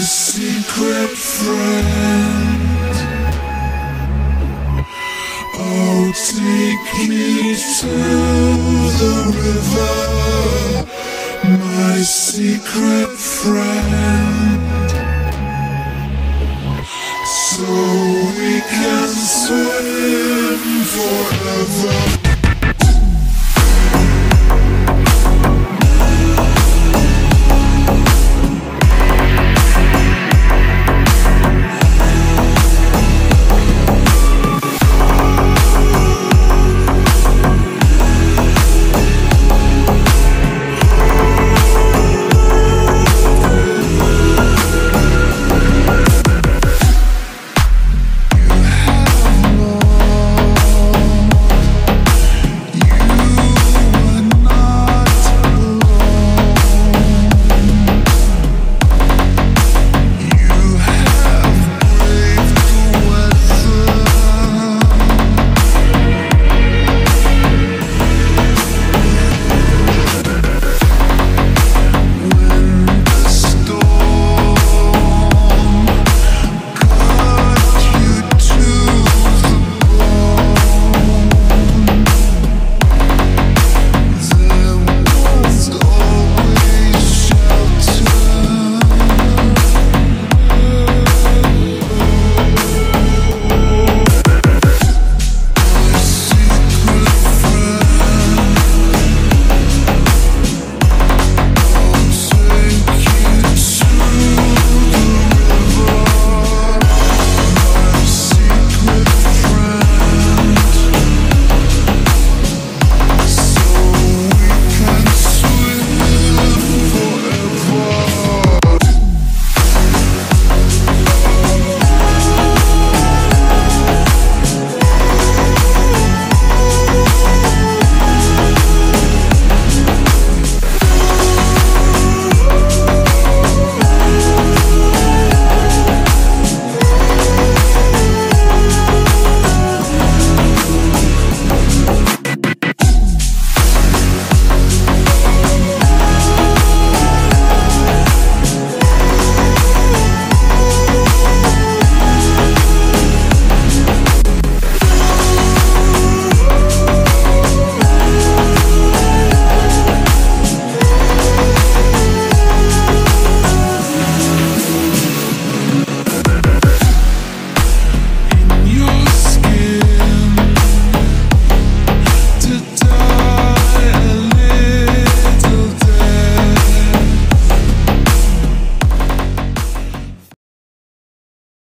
secret friend. Oh, take me to the river, my secret friend. So we can swim forever.